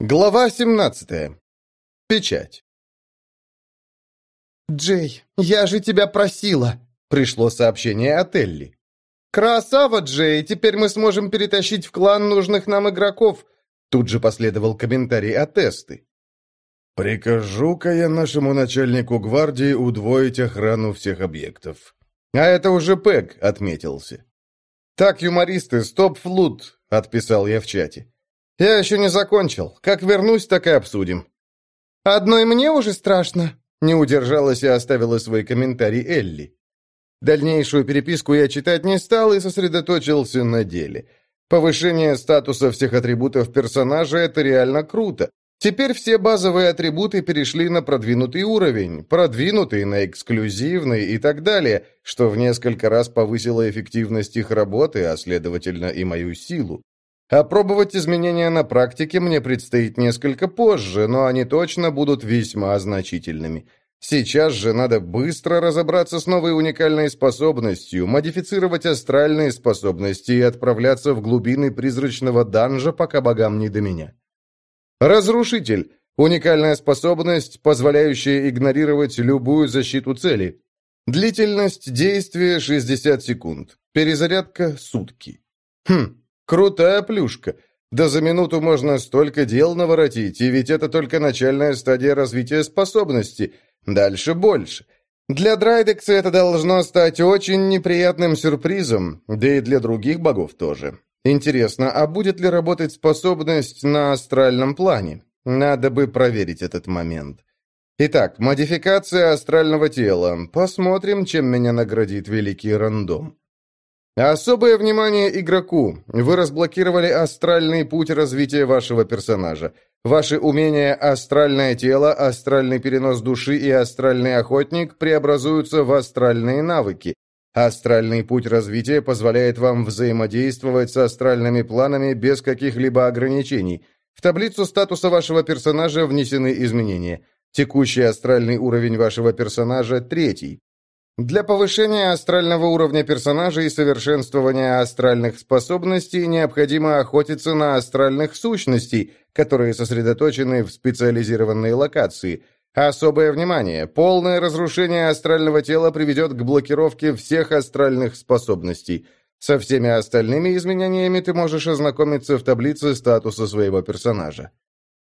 Глава 17. Печать. «Джей, я же тебя просила!» — пришло сообщение от Элли. «Красава, Джей! Теперь мы сможем перетащить в клан нужных нам игроков!» Тут же последовал комментарий от Тесты. «Прикажу-ка я нашему начальнику гвардии удвоить охрану всех объектов». «А это уже Пэг», — отметился. «Так, юмористы, стоп-флут», — отписал я в чате. «Я еще не закончил. Как вернусь, так и обсудим». «Одной мне уже страшно», — не удержалась и оставила свой комментарий Элли. Дальнейшую переписку я читать не стал и сосредоточился на деле. Повышение статуса всех атрибутов персонажа — это реально круто. Теперь все базовые атрибуты перешли на продвинутый уровень, продвинутый на эксклюзивный и так далее, что в несколько раз повысило эффективность их работы, а следовательно и мою силу. Опробовать изменения на практике мне предстоит несколько позже, но они точно будут весьма значительными. Сейчас же надо быстро разобраться с новой уникальной способностью, модифицировать астральные способности и отправляться в глубины призрачного данжа, пока богам не до меня. Разрушитель – уникальная способность, позволяющая игнорировать любую защиту цели. Длительность действия 60 секунд. Перезарядка – сутки. Хм, Крутая плюшка. Да за минуту можно столько дел наворотить, и ведь это только начальная стадия развития способности. Дальше больше. Для Драйдекса это должно стать очень неприятным сюрпризом, да и для других богов тоже. Интересно, а будет ли работать способность на астральном плане? Надо бы проверить этот момент. Итак, модификация астрального тела. Посмотрим, чем меня наградит великий рандом. Особое внимание игроку. Вы разблокировали астральный путь развития вашего персонажа. Ваши умения «Астральное тело», «Астральный перенос души» и «Астральный охотник» преобразуются в астральные навыки. Астральный путь развития позволяет вам взаимодействовать с астральными планами без каких-либо ограничений. В таблицу статуса вашего персонажа внесены изменения. Текущий астральный уровень вашего персонажа – третий. Для повышения астрального уровня персонажа и совершенствования астральных способностей необходимо охотиться на астральных сущностей, которые сосредоточены в специализированной локации. Особое внимание! Полное разрушение астрального тела приведет к блокировке всех астральных способностей. Со всеми остальными изменениями ты можешь ознакомиться в таблице статуса своего персонажа.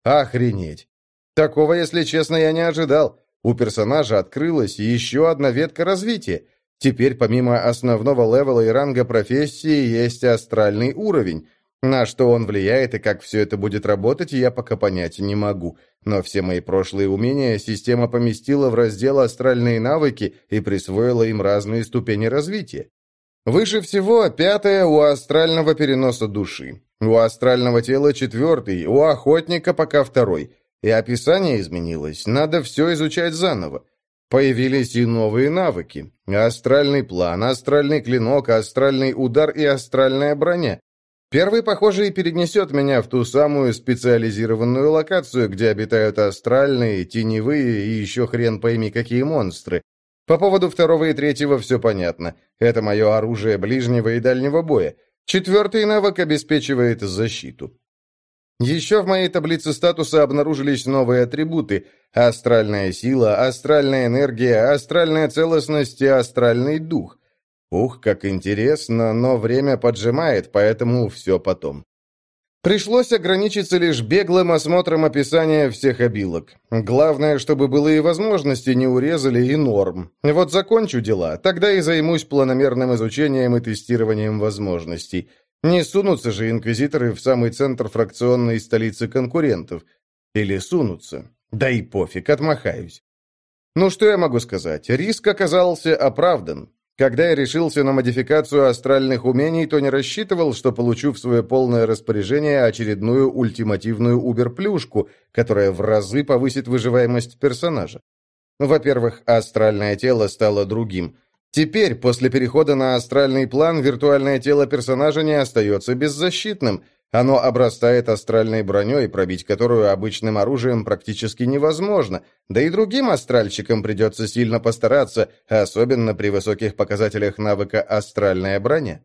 Охренеть! Такого, если честно, я не ожидал. У персонажа открылась еще одна ветка развития. Теперь помимо основного левела и ранга профессии есть астральный уровень. На что он влияет и как все это будет работать, я пока понять не могу. Но все мои прошлые умения система поместила в раздел «Астральные навыки» и присвоила им разные ступени развития. Выше всего пятое у астрального переноса души. У астрального тела четвертый, у охотника пока второй – и описание изменилось, надо все изучать заново. Появились и новые навыки. Астральный план, астральный клинок, астральный удар и астральная броня. Первый, похоже, и перенесет меня в ту самую специализированную локацию, где обитают астральные, теневые и еще хрен пойми какие монстры. По поводу второго и третьего все понятно. Это мое оружие ближнего и дальнего боя. Четвертый навык обеспечивает защиту. Еще в моей таблице статуса обнаружились новые атрибуты – астральная сила, астральная энергия, астральная целостность и астральный дух. Ух, как интересно, но время поджимает, поэтому все потом. Пришлось ограничиться лишь беглым осмотром описания всех обилок. Главное, чтобы было и возможности не урезали, и норм. Вот закончу дела, тогда и займусь планомерным изучением и тестированием возможностей – не сунутся же инквизиторы в самый центр фракционной столицы конкурентов. Или сунутся. Да и пофиг, отмахаюсь. Ну что я могу сказать? Риск оказался оправдан. Когда я решился на модификацию астральных умений, то не рассчитывал, что получу в свое полное распоряжение очередную ультимативную убер-плюшку, которая в разы повысит выживаемость персонажа. Во-первых, астральное тело стало другим. Теперь, после перехода на астральный план, виртуальное тело персонажа не остается беззащитным. Оно обрастает астральной броней, пробить которую обычным оружием практически невозможно. Да и другим астральщикам придется сильно постараться, особенно при высоких показателях навыка «астральная броня».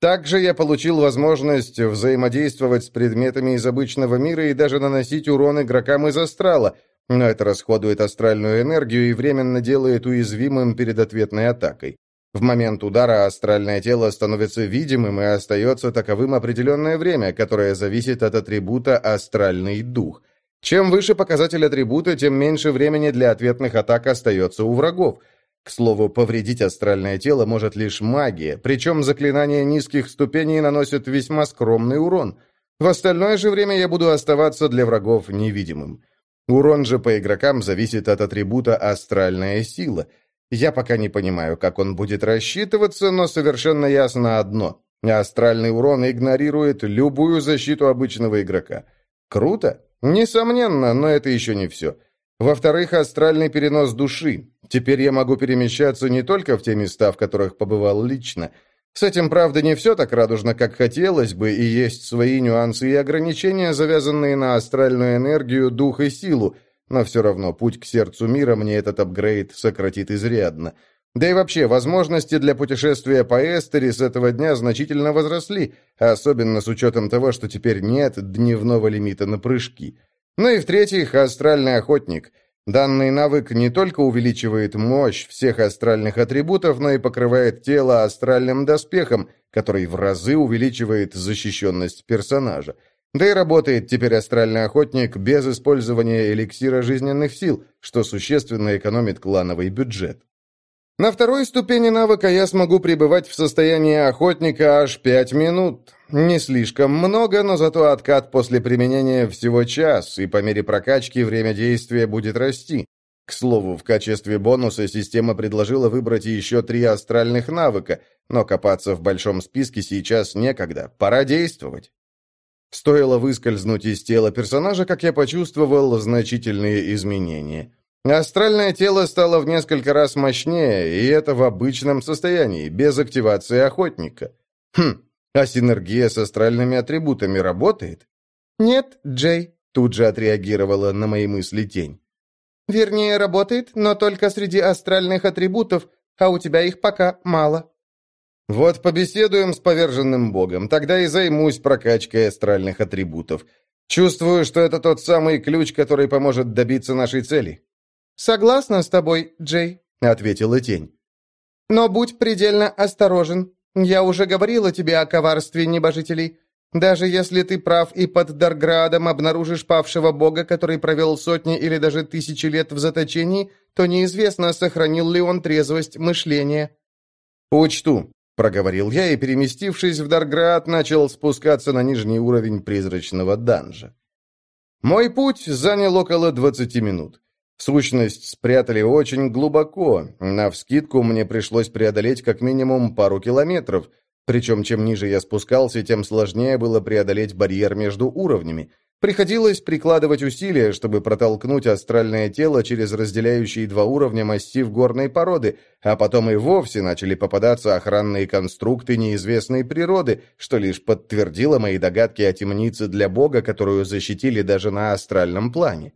Также я получил возможность взаимодействовать с предметами из обычного мира и даже наносить урон игрокам из астрала, но это расходует астральную энергию и временно делает уязвимым перед ответной атакой. В момент удара астральное тело становится видимым и остается таковым определенное время, которое зависит от атрибута «астральный дух». Чем выше показатель атрибута, тем меньше времени для ответных атак остается у врагов – к слову, повредить астральное тело может лишь магия, причем заклинания низких ступеней наносят весьма скромный урон. В остальное же время я буду оставаться для врагов невидимым. Урон же по игрокам зависит от атрибута «астральная сила». Я пока не понимаю, как он будет рассчитываться, но совершенно ясно одно. Астральный урон игнорирует любую защиту обычного игрока. Круто? Несомненно, но это еще не все. Во-вторых, астральный перенос души. Теперь я могу перемещаться не только в те места, в которых побывал лично. С этим, правда, не все так радужно, как хотелось бы, и есть свои нюансы и ограничения, завязанные на астральную энергию, дух и силу, но все равно путь к сердцу мира мне этот апгрейд сократит изрядно. Да и вообще, возможности для путешествия по Эстери с этого дня значительно возросли, особенно с учетом того, что теперь нет дневного лимита на прыжки. Ну и в-третьих, астральный охотник. Данный навык не только увеличивает мощь всех астральных атрибутов, но и покрывает тело астральным доспехом, который в разы увеличивает защищенность персонажа. Да и работает теперь астральный охотник без использования эликсира жизненных сил, что существенно экономит клановый бюджет. На второй ступени навыка я смогу пребывать в состоянии охотника аж 5 минут. Не слишком много, но зато откат после применения всего час, и по мере прокачки время действия будет расти. К слову, в качестве бонуса система предложила выбрать еще три астральных навыка, но копаться в большом списке сейчас некогда, пора действовать. Стоило выскользнуть из тела персонажа, как я почувствовал значительные изменения. Астральное тело стало в несколько раз мощнее, и это в обычном состоянии, без активации охотника. Хм, а синергия с астральными атрибутами работает? Нет, Джей, тут же отреагировала на мои мысли тень. Вернее, работает, но только среди астральных атрибутов, а у тебя их пока мало. Вот побеседуем с поверженным богом, тогда и займусь прокачкой астральных атрибутов. Чувствую, что это тот самый ключ, который поможет добиться нашей цели. «Согласна с тобой, Джей», — ответила тень. «Но будь предельно осторожен. Я уже говорила тебе о коварстве небожителей. Даже если ты прав и под Дарградом обнаружишь павшего бога, который провел сотни или даже тысячи лет в заточении, то неизвестно, сохранил ли он трезвость мышления». «Учту», — проговорил я и, переместившись в Дарград, начал спускаться на нижний уровень призрачного данжа. Мой путь занял около двадцати минут. Сущность спрятали очень глубоко. Навскидку мне пришлось преодолеть как минимум пару километров. Причем чем ниже я спускался, тем сложнее было преодолеть барьер между уровнями. Приходилось прикладывать усилия, чтобы протолкнуть астральное тело через разделяющие два уровня массив горной породы, а потом и вовсе начали попадаться охранные конструкты неизвестной природы, что лишь подтвердило мои догадки о темнице для бога, которую защитили даже на астральном плане.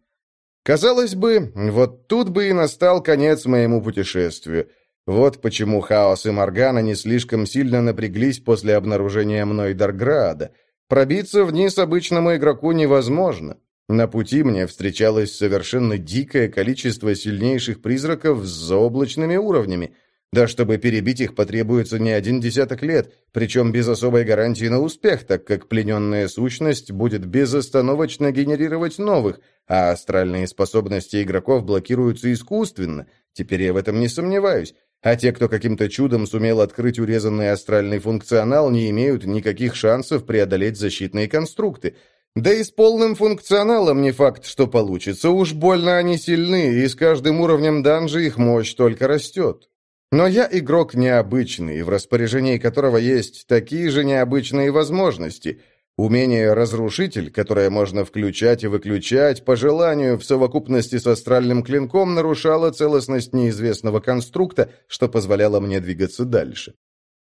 Казалось бы, вот тут бы и настал конец моему путешествию. Вот почему Хаос и Моргана не слишком сильно напряглись после обнаружения мной Дарграда. Пробиться вниз обычному игроку невозможно. На пути мне встречалось совершенно дикое количество сильнейших призраков с заоблачными уровнями – да чтобы перебить их потребуется не один десяток лет, причем без особой гарантии на успех, так как плененная сущность будет безостановочно генерировать новых, а астральные способности игроков блокируются искусственно, теперь я в этом не сомневаюсь. А те, кто каким-то чудом сумел открыть урезанный астральный функционал, не имеют никаких шансов преодолеть защитные конструкты. Да и с полным функционалом не факт, что получится. Уж больно они сильны, и с каждым уровнем данжа их мощь только растет. Но я игрок необычный, в распоряжении которого есть такие же необычные возможности. Умение «Разрушитель», которое можно включать и выключать, по желанию, в совокупности с астральным клинком, нарушало целостность неизвестного конструкта, что позволяло мне двигаться дальше.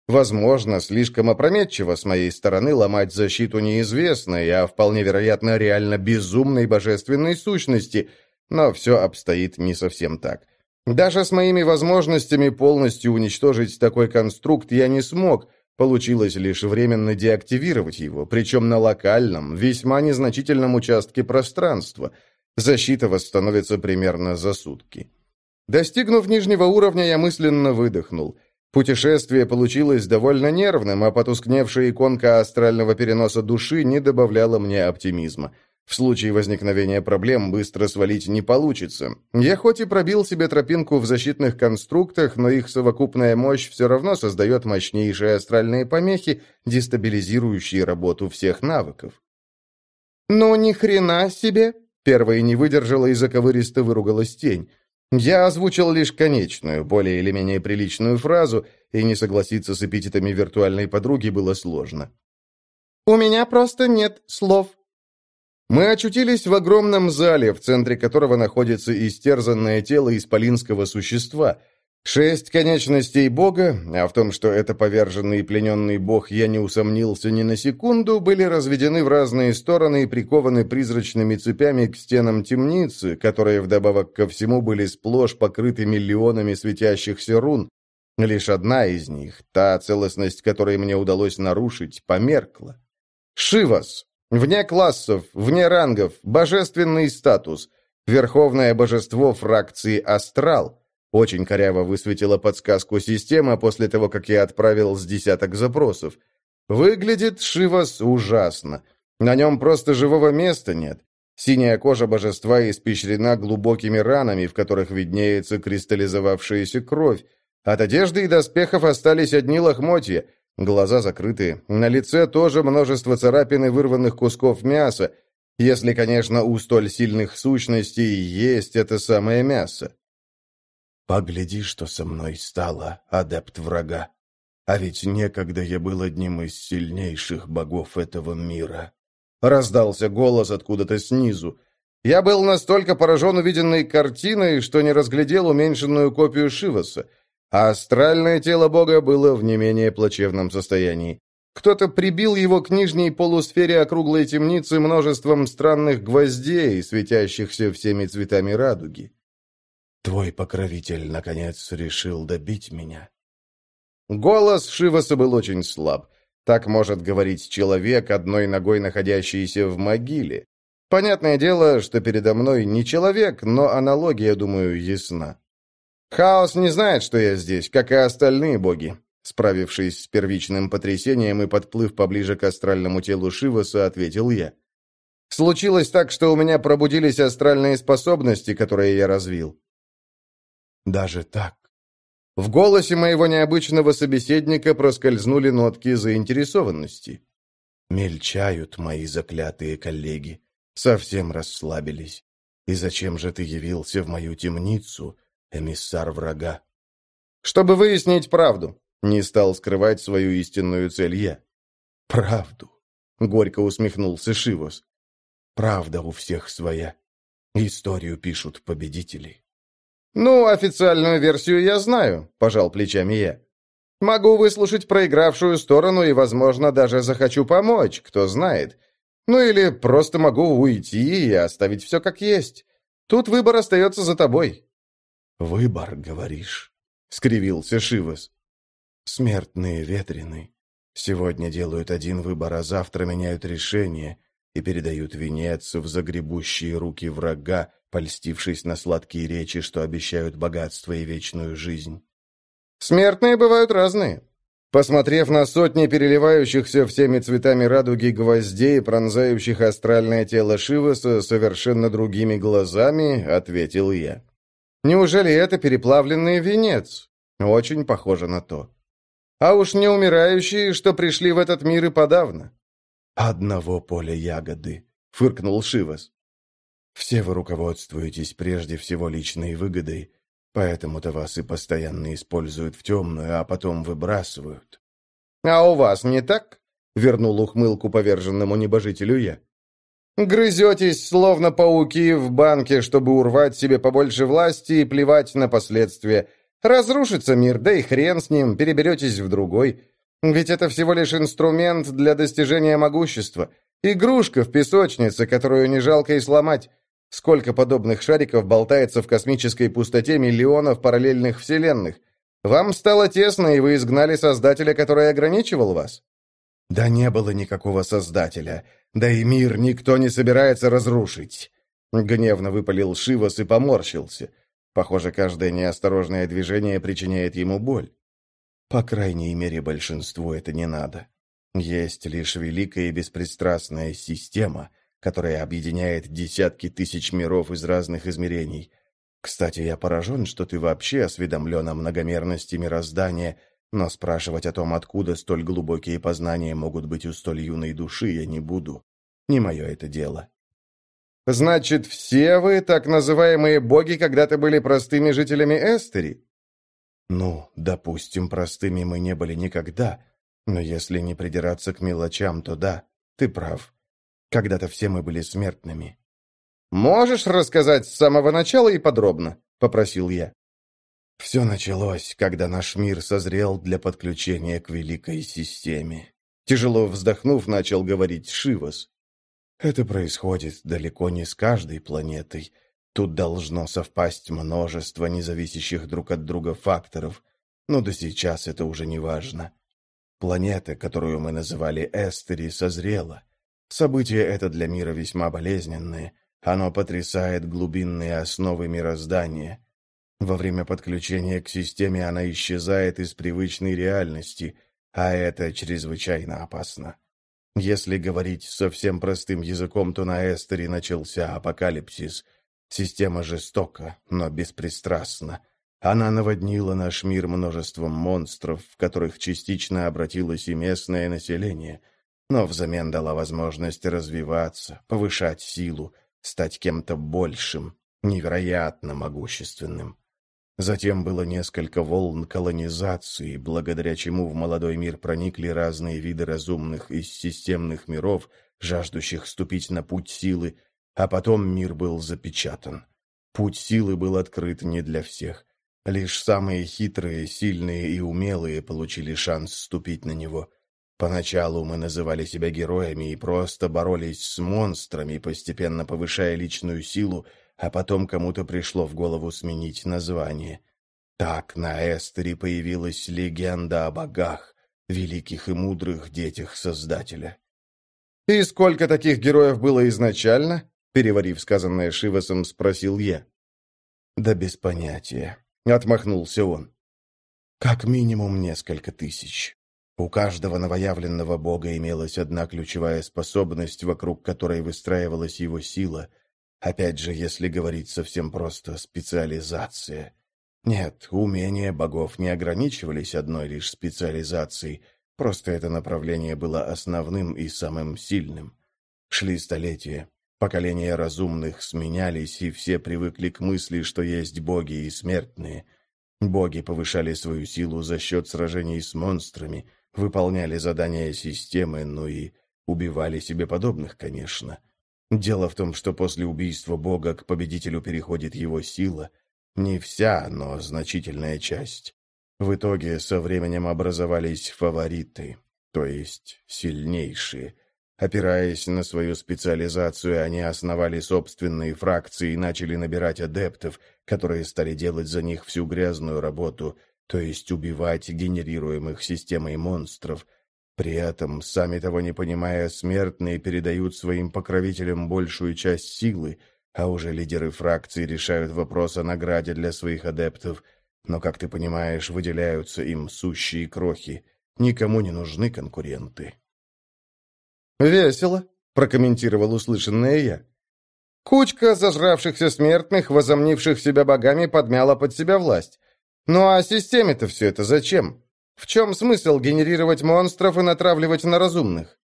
Возможно, слишком опрометчиво с моей стороны ломать защиту неизвестной, а вполне вероятно реально безумной божественной сущности, но все обстоит не совсем так. Даже с моими возможностями полностью уничтожить такой конструкт я не смог, Получилось лишь временно деактивировать его, причем на локальном, весьма незначительном участке пространства. Защита восстановится примерно за сутки. Достигнув нижнего уровня, я мысленно выдохнул. Путешествие получилось довольно нервным, а потускневшая иконка астрального переноса души не добавляла мне оптимизма. В случае возникновения проблем быстро свалить не получится. Я хоть и пробил себе тропинку в защитных конструктах, но их совокупная мощь все равно создает мощнейшие астральные помехи, дестабилизирующие работу всех навыков. «Ну, ни хрена себе!» Первая не выдержала и заковыристо выругалась тень. Я озвучил лишь конечную, более или менее приличную фразу, и не согласиться с эпитетами виртуальной подруги было сложно. «У меня просто нет слов», мы очутились в огромном зале, в центре которого находится истерзанное тело исполинского существа. Шесть конечностей бога, а в том, что это поверженный и плененный бог, я не усомнился ни на секунду, были разведены в разные стороны и прикованы призрачными цепями к стенам темницы, которые вдобавок ко всему были сплошь покрыты миллионами светящихся рун. Лишь одна из них, та целостность, которой мне удалось нарушить, померкла. Шивас, Вне классов, вне рангов, божественный статус. Верховное божество фракции «Астрал». Очень коряво высветила подсказку система после того, как я отправил с десяток запросов. Выглядит Шивас ужасно. На нем просто живого места нет. Синяя кожа божества испещрена глубокими ранами, в которых виднеется кристаллизовавшаяся кровь. От одежды и доспехов остались одни лохмотья, Глаза закрыты. На лице тоже множество царапин и вырванных кусков мяса, если, конечно, у столь сильных сущностей есть это самое мясо. «Погляди, что со мной стало, адепт врага. А ведь некогда я был одним из сильнейших богов этого мира». Раздался голос откуда-то снизу. Я был настолько поражен увиденной картиной, что не разглядел уменьшенную копию Шиваса а астральное тело бога было в не менее плачевном состоянии. Кто-то прибил его к нижней полусфере округлой темницы множеством странных гвоздей, светящихся всеми цветами радуги. «Твой покровитель, наконец, решил добить меня». Голос Шиваса был очень слаб. Так может говорить человек, одной ногой находящийся в могиле. Понятное дело, что передо мной не человек, но аналогия, думаю, ясна. «Хаос не знает, что я здесь, как и остальные боги». Справившись с первичным потрясением и подплыв поближе к астральному телу Шиваса, ответил я. «Случилось так, что у меня пробудились астральные способности, которые я развил». «Даже так?» В голосе моего необычного собеседника проскользнули нотки заинтересованности. «Мельчают мои заклятые коллеги. Совсем расслабились. И зачем же ты явился в мою темницу?» Эмиссар врага. Чтобы выяснить правду, не стал скрывать свою истинную цель я. Правду, горько усмехнулся Шивос. Правда у всех своя. Историю пишут победители. Ну, официальную версию я знаю, пожал плечами я. Могу выслушать проигравшую сторону и, возможно, даже захочу помочь, кто знает. Ну или просто могу уйти и оставить все как есть. Тут выбор остается за тобой. «Выбор, говоришь?» — скривился Шивас. «Смертные ветрены. Сегодня делают один выбор, а завтра меняют решение и передают венец в загребущие руки врага, польстившись на сладкие речи, что обещают богатство и вечную жизнь». «Смертные бывают разные», Посмотрев на сотни переливающихся всеми цветами радуги гвоздей, пронзающих астральное тело Шиваса совершенно другими глазами, ответил я. Неужели это переплавленный венец? Очень похоже на то. А уж не умирающие, что пришли в этот мир и подавно. «Одного поля ягоды», — фыркнул Шивас. «Все вы руководствуетесь прежде всего личной выгодой, поэтому-то вас и постоянно используют в темную, а потом выбрасывают». «А у вас не так?» — вернул ухмылку поверженному небожителю я. Грызетесь, словно пауки в банке, чтобы урвать себе побольше власти и плевать на последствия. Разрушится мир, да и хрен с ним, переберетесь в другой. Ведь это всего лишь инструмент для достижения могущества. Игрушка в песочнице, которую не жалко и сломать. Сколько подобных шариков болтается в космической пустоте миллионов параллельных вселенных. Вам стало тесно, и вы изгнали Создателя, который ограничивал вас?» «Да не было никакого Создателя. Да и мир никто не собирается разрушить!» Гневно выпалил Шивас и поморщился. Похоже, каждое неосторожное движение причиняет ему боль. По крайней мере, большинству это не надо. Есть лишь великая и беспристрастная система, которая объединяет десятки тысяч миров из разных измерений. Кстати, я поражен, что ты вообще осведомлен о многомерности мироздания, но спрашивать о том, откуда столь глубокие познания могут быть у столь юной души, я не буду. Не мое это дело. Значит, все вы, так называемые боги, когда-то были простыми жителями Эстери? Ну, допустим, простыми мы не были никогда, но если не придираться к мелочам, то да, ты прав. Когда-то все мы были смертными. «Можешь рассказать с самого начала и подробно?» — попросил я. Все началось, когда наш мир созрел для подключения к великой системе. Тяжело вздохнув, начал говорить Шивас. Это происходит далеко не с каждой планетой. Тут должно совпасть множество независящих друг от друга факторов, но до сейчас это уже не важно. Планета, которую мы называли Эстери, созрела. Событие это для мира весьма болезненное. Оно потрясает глубинные основы мироздания. Во время подключения к системе она исчезает из привычной реальности, а это чрезвычайно опасно. Если говорить совсем простым языком, то на Эстере начался апокалипсис. Система жестока, но беспристрастна. Она наводнила наш мир множеством монстров, в которых частично обратилось и местное население, но взамен дала возможность развиваться, повышать силу, стать кем-то большим, невероятно могущественным. Затем было несколько волн колонизации, благодаря чему в молодой мир проникли разные виды разумных из системных миров, жаждущих ступить на путь силы, а потом мир был запечатан. Путь силы был открыт не для всех. Лишь самые хитрые, сильные и умелые получили шанс ступить на него. Поначалу мы называли себя героями и просто боролись с монстрами, постепенно повышая личную силу, а потом кому-то пришло в голову сменить название. Так на Эстере появилась легенда о богах, великих и мудрых детях Создателя. «И сколько таких героев было изначально?» Переварив сказанное Шивасом, спросил я. «Да без понятия», — отмахнулся он. «Как минимум несколько тысяч. У каждого новоявленного бога имелась одна ключевая способность, вокруг которой выстраивалась его сила — Опять же, если говорить совсем просто, специализация. Нет, умения богов не ограничивались одной лишь специализацией, просто это направление было основным и самым сильным. Шли столетия, поколения разумных сменялись, и все привыкли к мысли, что есть боги и смертные. Боги повышали свою силу за счет сражений с монстрами, выполняли задания системы, ну и убивали себе подобных, конечно. Дело в том, что после убийства Бога к победителю переходит его сила. Не вся, но значительная часть. В итоге со временем образовались фавориты, то есть сильнейшие. Опираясь на свою специализацию, они основали собственные фракции и начали набирать адептов, которые стали делать за них всю грязную работу, то есть убивать генерируемых системой монстров – при этом, сами того не понимая, смертные передают своим покровителям большую часть силы, а уже лидеры фракции решают вопрос о награде для своих адептов, но, как ты понимаешь, выделяются им сущие крохи. Никому не нужны конкуренты. «Весело», — прокомментировал услышанное я. «Кучка зажравшихся смертных, возомнивших себя богами, подмяла под себя власть. Ну а системе-то все это зачем?» В чем смысл генерировать монстров и натравливать на разумных?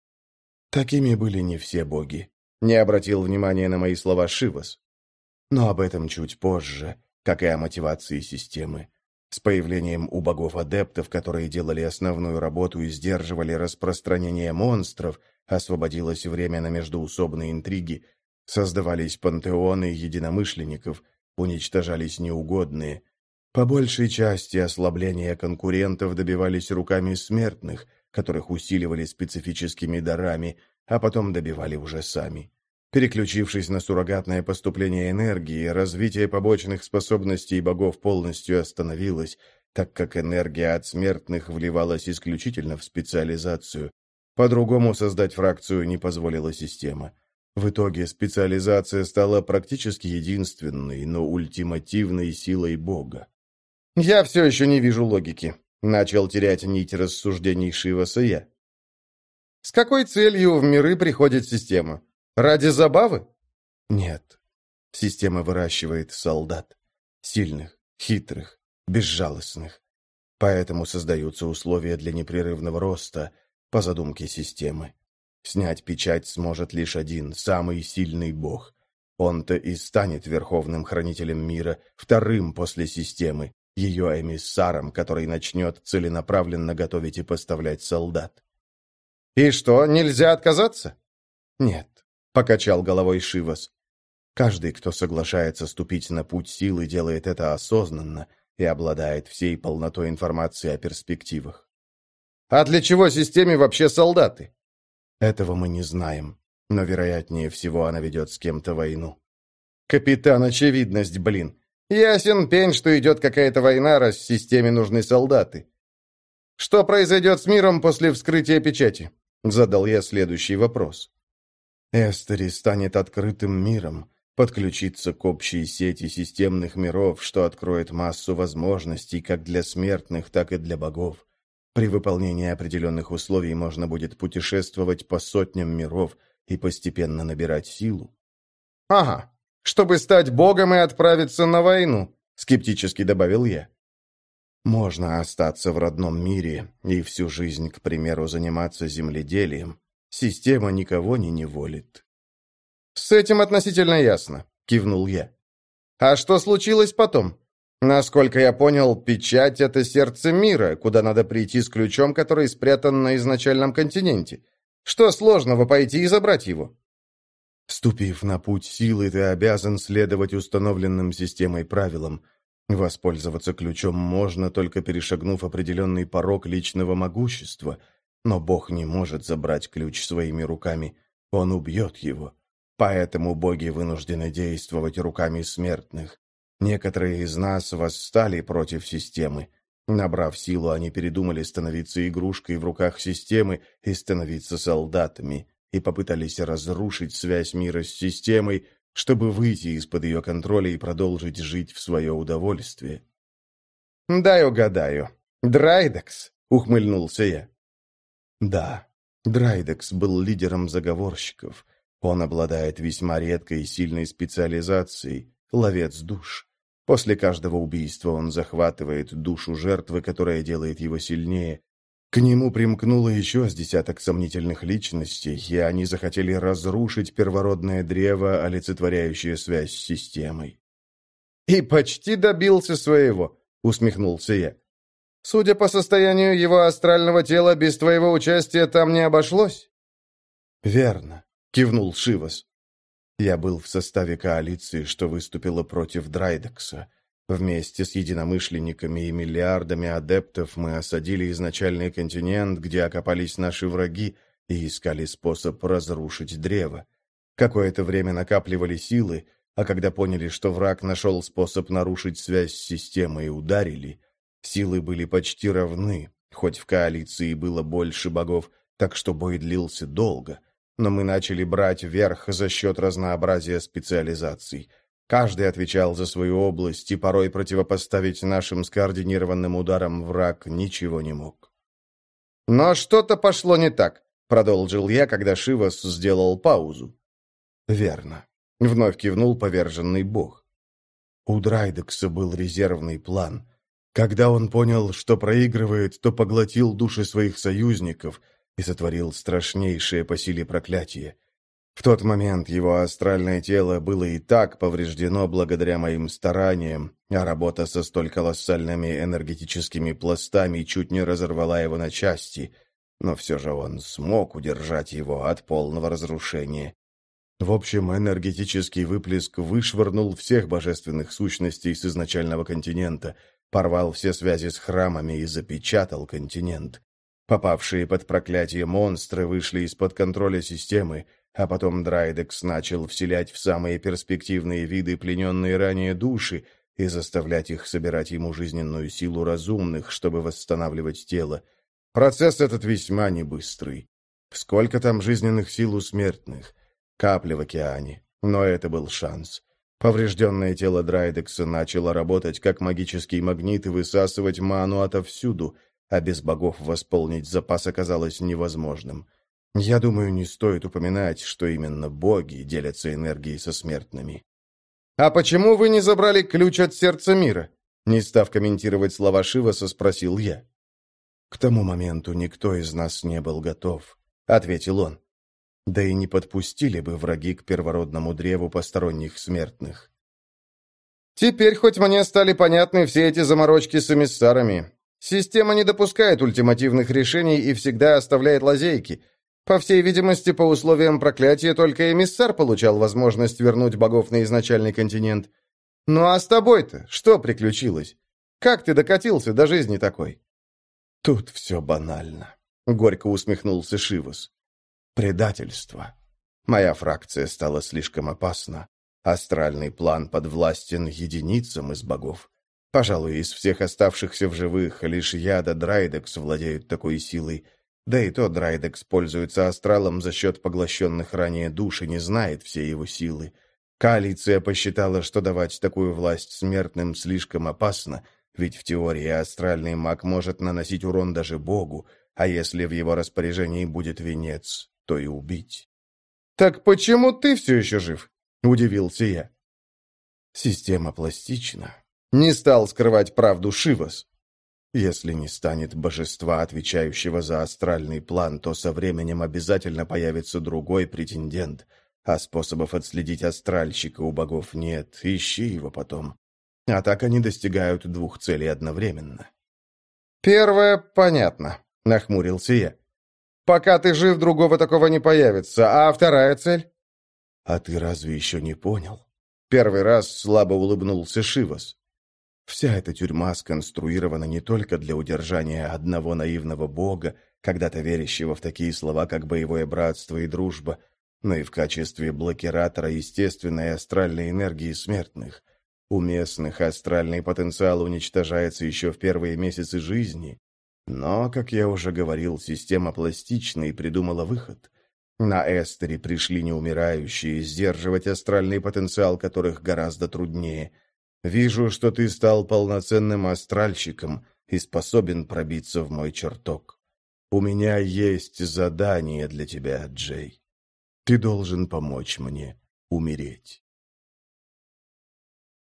Такими были не все боги. Не обратил внимания на мои слова Шивас. Но об этом чуть позже, как и о мотивации системы. С появлением у богов-адептов, которые делали основную работу и сдерживали распространение монстров, освободилось время на междуусобные интриги, создавались пантеоны единомышленников, уничтожались неугодные, по большей части ослабления конкурентов добивались руками смертных, которых усиливали специфическими дарами, а потом добивали уже сами. Переключившись на суррогатное поступление энергии, развитие побочных способностей богов полностью остановилось, так как энергия от смертных вливалась исключительно в специализацию. По-другому создать фракцию не позволила система. В итоге специализация стала практически единственной, но ультимативной силой Бога. «Я все еще не вижу логики», — начал терять нить рассуждений Шиваса я. «С какой целью в миры приходит система? Ради забавы?» «Нет. Система выращивает солдат. Сильных, хитрых, безжалостных. Поэтому создаются условия для непрерывного роста, по задумке системы. Снять печать сможет лишь один, самый сильный бог. Он-то и станет верховным хранителем мира, вторым после системы, ее эмиссаром, который начнет целенаправленно готовить и поставлять солдат. «И что, нельзя отказаться?» «Нет», — покачал головой Шивас. «Каждый, кто соглашается ступить на путь силы, делает это осознанно и обладает всей полнотой информации о перспективах». «А для чего системе вообще солдаты?» Этого мы не знаем, но, вероятнее всего, она ведет с кем-то войну. Капитан, очевидность, блин. Ясен пень, что идет какая-то война, раз системе нужны солдаты. Что произойдет с миром после вскрытия печати? Задал я следующий вопрос. Эстери станет открытым миром, подключиться к общей сети системных миров, что откроет массу возможностей как для смертных, так и для богов. При выполнении определенных условий можно будет путешествовать по сотням миров и постепенно набирать силу. «Ага, чтобы стать богом и отправиться на войну», — скептически добавил я. «Можно остаться в родном мире и всю жизнь, к примеру, заниматься земледелием. Система никого не неволит». «С этим относительно ясно», — кивнул я. «А что случилось потом? Насколько я понял, печать — это сердце мира, куда надо прийти с ключом, который спрятан на изначальном континенте. Что сложного пойти и забрать его? Ступив на путь силы, ты обязан следовать установленным системой правилам. Воспользоваться ключом можно, только перешагнув определенный порог личного могущества. Но Бог не может забрать ключ своими руками. Он убьет его. Поэтому боги вынуждены действовать руками смертных. Некоторые из нас восстали против системы. Набрав силу, они передумали становиться игрушкой в руках системы и становиться солдатами, и попытались разрушить связь мира с системой, чтобы выйти из-под ее контроля и продолжить жить в свое удовольствие. «Дай угадаю. Драйдекс?» — ухмыльнулся я. «Да, Драйдекс был лидером заговорщиков. Он обладает весьма редкой и сильной специализацией — ловец душ. После каждого убийства он захватывает душу жертвы, которая делает его сильнее. К нему примкнуло еще с десяток сомнительных личностей, и они захотели разрушить первородное древо, олицетворяющее связь с системой. «И почти добился своего», — усмехнулся я. «Судя по состоянию его астрального тела, без твоего участия там не обошлось?» «Верно», — кивнул Шивас. Я был в составе коалиции, что выступила против Драйдекса. Вместе с единомышленниками и миллиардами адептов мы осадили изначальный континент, где окопались наши враги, и искали способ разрушить древо. Какое-то время накапливали силы, а когда поняли, что враг нашел способ нарушить связь с системой, ударили. Силы были почти равны, хоть в коалиции было больше богов, так что бой длился долго — но мы начали брать верх за счет разнообразия специализаций. Каждый отвечал за свою область, и порой противопоставить нашим скоординированным ударам враг ничего не мог. «Но что-то пошло не так», — продолжил я, когда Шивас сделал паузу. «Верно», — вновь кивнул поверженный бог. У Драйдекса был резервный план. Когда он понял, что проигрывает, то поглотил души своих союзников — и сотворил страшнейшее по силе проклятие. В тот момент его астральное тело было и так повреждено благодаря моим стараниям, а работа со столь колоссальными энергетическими пластами чуть не разорвала его на части, но все же он смог удержать его от полного разрушения. В общем, энергетический выплеск вышвырнул всех божественных сущностей с изначального континента, порвал все связи с храмами и запечатал континент. Попавшие под проклятие монстры вышли из-под контроля системы, а потом Драйдекс начал вселять в самые перспективные виды плененные ранее души, и заставлять их собирать ему жизненную силу разумных, чтобы восстанавливать тело. Процесс этот весьма небыстрый. Сколько там жизненных сил у смертных? Капля в океане. Но это был шанс. Поврежденное тело Драйдекса начало работать как магический магнит и высасывать ману отовсюду, а без богов восполнить запас оказалось невозможным. Я думаю, не стоит упоминать, что именно боги делятся энергией со смертными. «А почему вы не забрали ключ от сердца мира?» Не став комментировать слова Шиваса, спросил я. «К тому моменту никто из нас не был готов», — ответил он. «Да и не подпустили бы враги к первородному древу посторонних смертных». «Теперь хоть мне стали понятны все эти заморочки с эмиссарами. Система не допускает ультимативных решений и всегда оставляет лазейки. По всей видимости, по условиям проклятия только эмиссар получал возможность вернуть богов на изначальный континент. Ну а с тобой-то что приключилось? Как ты докатился до жизни такой? Тут все банально, — горько усмехнулся Шивас. Предательство. Моя фракция стала слишком опасна. Астральный план подвластен единицам из богов. Пожалуй, из всех оставшихся в живых лишь я да Драйдекс владеют такой силой — да и то Драйдекс пользуется астралом за счет поглощенных ранее душ и не знает все его силы. Коалиция посчитала, что давать такую власть смертным слишком опасно, ведь в теории астральный маг может наносить урон даже Богу, а если в его распоряжении будет венец, то и убить. «Так почему ты все еще жив?» — удивился я. Система пластична. Не стал скрывать правду Шивас. Если не станет божества, отвечающего за астральный план, то со временем обязательно появится другой претендент, а способов отследить астральщика у богов нет, ищи его потом. А так они достигают двух целей одновременно. «Первое понятно», — нахмурился я. «Пока ты жив, другого такого не появится. А вторая цель?» «А ты разве еще не понял?» Первый раз слабо улыбнулся Шивас. Вся эта тюрьма сконструирована не только для удержания одного наивного бога, когда-то верящего в такие слова, как боевое братство и дружба, но и в качестве блокиратора естественной астральной энергии смертных. У местных астральный потенциал уничтожается еще в первые месяцы жизни. Но, как я уже говорил, система пластична и придумала выход. На Эстере пришли неумирающие, сдерживать астральный потенциал которых гораздо труднее – Вижу, что ты стал полноценным астральщиком и способен пробиться в мой чертог. У меня есть задание для тебя, Джей. Ты должен помочь мне умереть.